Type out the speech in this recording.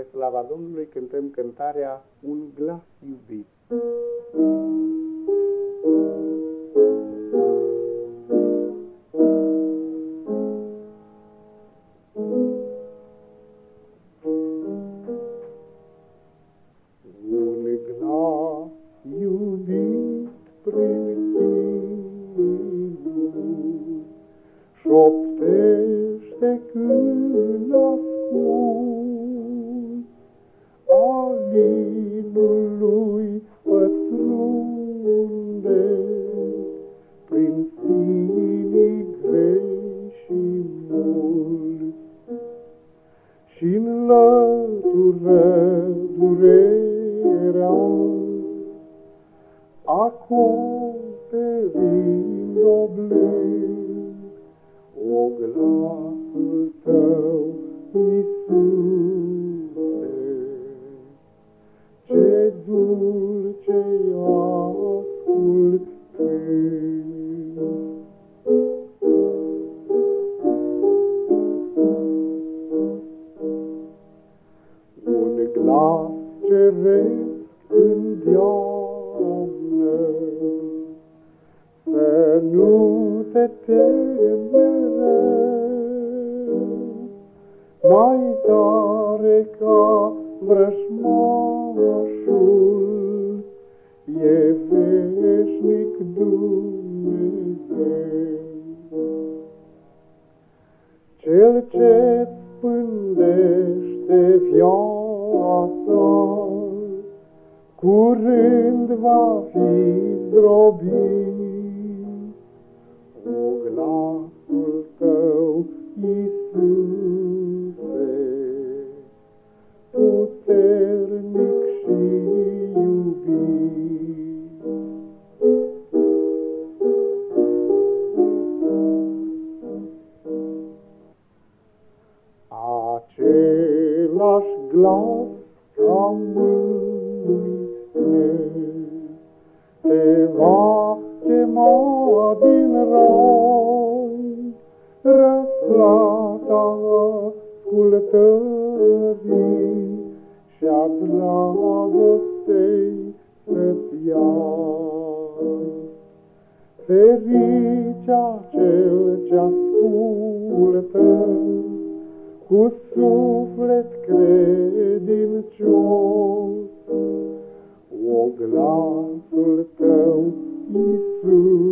spre slava Domnului cântăm cântarea Un glas iubit. Un glas iubit prin tine șoptește când ascult și-n lătură durerea. Acoperind oblând Un glas ceresc îndeamnă să nu te temi mereu, mai tare ca vrășmașul, e veșnic Dumnezeu. Cel ce spândește viața, curând va fi zdrobit. O glasul tău, Iisuse, puternic și iubit. Același glas ca mâine te va chema din rai, răsplata ascultării și-a dragostei să-ți iai. Fericea cel ce ascultă, cu suflet credincios, o glasul tău, Iisuse,